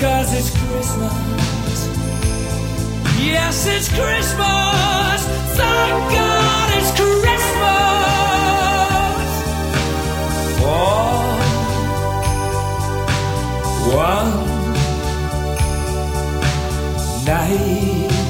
Cause it's Christmas. Yes, it's Christmas. Thank God it's Christmas. All one night.